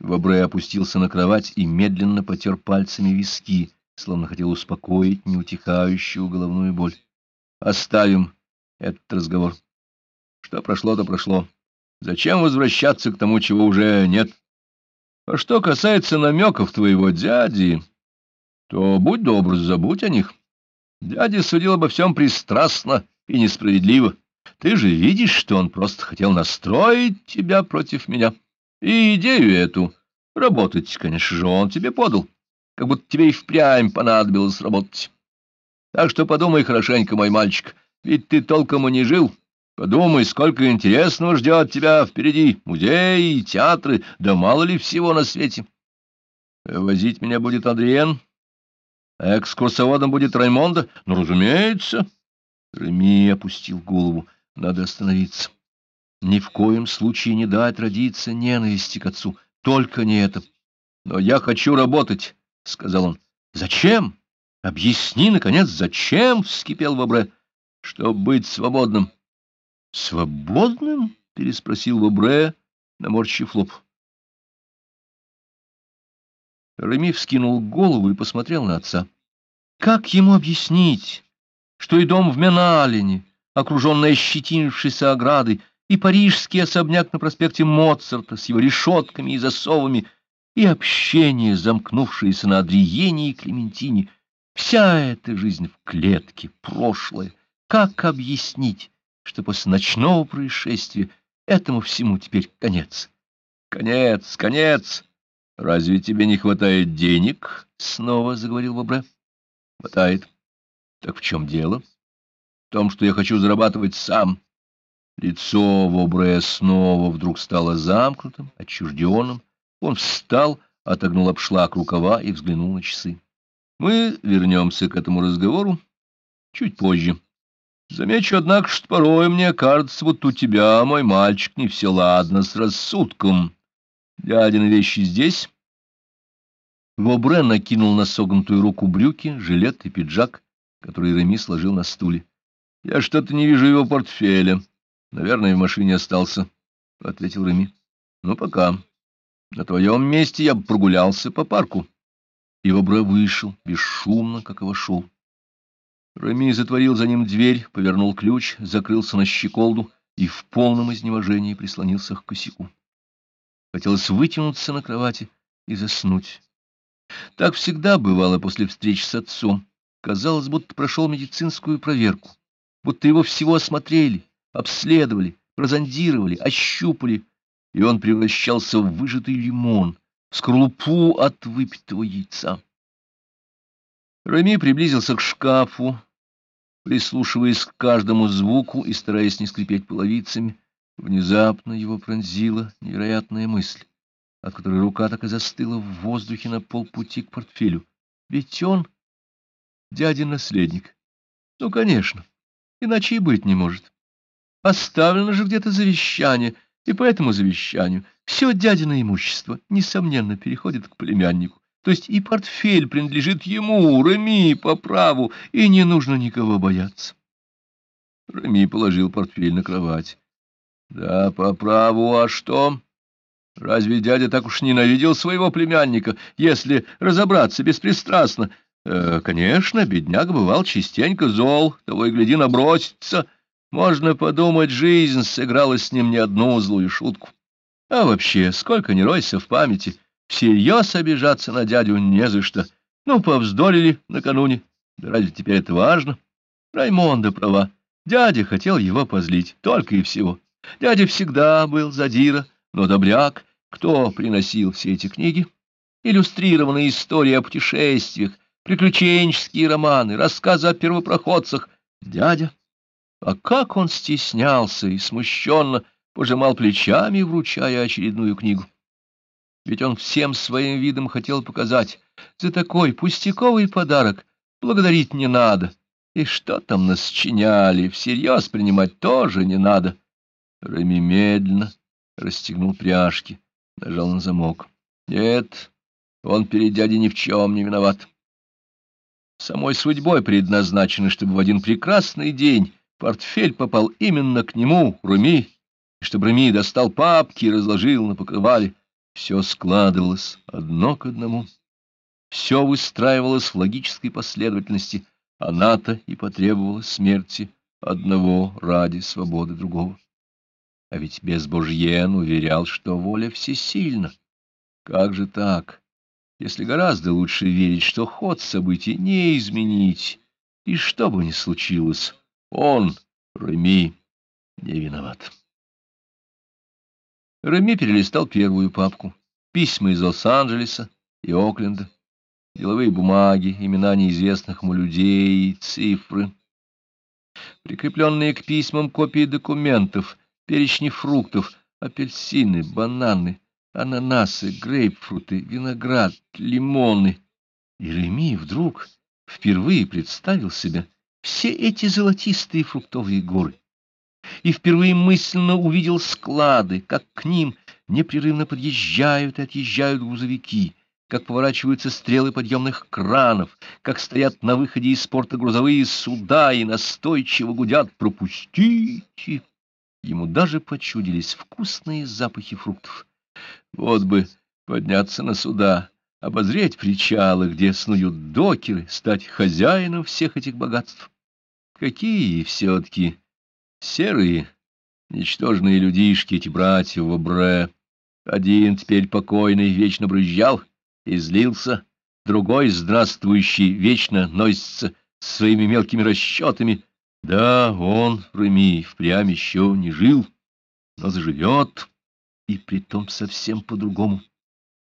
Вобре опустился на кровать и медленно потер пальцами виски, словно хотел успокоить неутихающую головную боль. Оставим этот разговор. Что прошло, то прошло. Зачем возвращаться к тому, чего уже нет? А что касается намеков твоего дяди, то будь добр, забудь о них. Дядя судил обо всем пристрастно и несправедливо. Ты же видишь, что он просто хотел настроить тебя против меня. И идею эту, работать, конечно же, он тебе подал, как будто тебе и впрямь понадобилось работать. Так что подумай хорошенько, мой мальчик, ведь ты толком и не жил. Подумай, сколько интересного ждет тебя впереди, музеи, театры, да мало ли всего на свете. Возить меня будет Адриен, а экскурсоводом будет Раймонда? Ну, разумеется. Реми опустил голову. Надо остановиться. Ни в коем случае не дать родиться ненависти к отцу. Только не это. Но я хочу работать, — сказал он. Зачем? Объясни, наконец, зачем? — вскипел Вобре. Чтоб быть свободным. Свободным? — переспросил Вобре, наморщив лоб. Реми вскинул голову и посмотрел на отца. Как ему объяснить, что и дом в Меналине, окруженный ощетинившейся оградой, и парижский особняк на проспекте Моцарта с его решетками и засовами, и общение, замкнувшееся на Адриене и Клементине, вся эта жизнь в клетке, прошлое, как объяснить, что после ночного происшествия этому всему теперь конец? Конец, конец! «Разве тебе не хватает денег?» — снова заговорил Бобре. «Хватает. Так в чем дело?» «В том, что я хочу зарабатывать сам». Лицо Вобре снова вдруг стало замкнутым, отчужденным. Он встал, отогнул обшлаг рукава и взглянул на часы. «Мы вернемся к этому разговору чуть позже. Замечу, однако, что порой мне кажется, вот у тебя, мой мальчик, не все ладно с рассудком». Дядины вещи здесь. Вобре накинул на согнутую руку брюки, жилет и пиджак, который Реми сложил на стуле. — Я что-то не вижу его портфеля. Наверное, в машине остался, — ответил Реми. — Ну, пока. На твоем месте я бы прогулялся по парку. И Вобре вышел, бесшумно, как и вошел. Реми затворил за ним дверь, повернул ключ, закрылся на щеколду и в полном изнеможении прислонился к косяку. Хотелось вытянуться на кровати и заснуть. Так всегда бывало после встреч с отцом. Казалось, будто прошел медицинскую проверку, будто его всего осмотрели, обследовали, прозондировали, ощупали, и он превращался в выжатый лимон, в скорлупу от выпитого яйца. Рами приблизился к шкафу, прислушиваясь к каждому звуку и стараясь не скрипеть половицами. Внезапно его пронзила невероятная мысль, от которой рука так и застыла в воздухе на полпути к портфелю. Ведь он дядин наследник. Ну, конечно, иначе и быть не может. Оставлено же где-то завещание, и по этому завещанию все дядино имущество, несомненно, переходит к племяннику. То есть и портфель принадлежит ему, Реми, по праву, и не нужно никого бояться. Реми положил портфель на кровать. Да, по праву, а что? Разве дядя так уж ненавидел своего племянника, если разобраться беспристрастно? Э, конечно, бедняк бывал частенько зол, того и гляди набросится. Можно подумать, жизнь сыграла с ним не одну злую шутку. А вообще, сколько не ройся в памяти, всерьез обижаться на дядю не за что. Ну, повздорили накануне. Да разве теперь это важно? Раймонда права. Дядя хотел его позлить, только и всего. Дядя всегда был задира, но добряк. Кто приносил все эти книги? Иллюстрированные истории о путешествиях, приключенческие романы, рассказы о первопроходцах. Дядя. А как он стеснялся и смущенно пожимал плечами, вручая очередную книгу. Ведь он всем своим видом хотел показать, за такой пустяковый подарок благодарить не надо. И что там нас чиняли, всерьез принимать тоже не надо. Реми медленно расстегнул пряжки, нажал на замок. Нет, он перед дядей ни в чем не виноват. Самой судьбой предназначено, чтобы в один прекрасный день портфель попал именно к нему, Руми, и чтобы Руми достал папки и разложил на покрывале. Все складывалось одно к одному. Все выстраивалось в логической последовательности. Она-то и потребовала смерти одного ради свободы другого. А ведь Безбожьен уверял, что воля всесильна. Как же так, если гораздо лучше верить, что ход событий не изменить, и что бы ни случилось, он, Реми, не виноват. Реми перелистал первую папку. Письма из Лос-Анджелеса и Окленда, деловые бумаги, имена неизвестных ему людей, цифры. Прикрепленные к письмам копии документов, перечни фруктов, апельсины, бананы, ананасы, грейпфруты, виноград, лимоны. И Реми вдруг впервые представил себе все эти золотистые фруктовые горы и впервые мысленно увидел склады, как к ним непрерывно подъезжают и отъезжают грузовики, как поворачиваются стрелы подъемных кранов, как стоят на выходе из порта грузовые суда и настойчиво гудят «пропустите». Ему даже почудились вкусные запахи фруктов. Вот бы подняться на суда, обозреть причалы, где снуют докеры, стать хозяином всех этих богатств. Какие все-таки серые, ничтожные людишки эти братья в Обре. Один теперь покойный вечно брызжал и злился, другой, здравствующий, вечно носится своими мелкими расчетами. Да, он, Реми, впрямь еще не жил, но заживет, и притом совсем по-другому.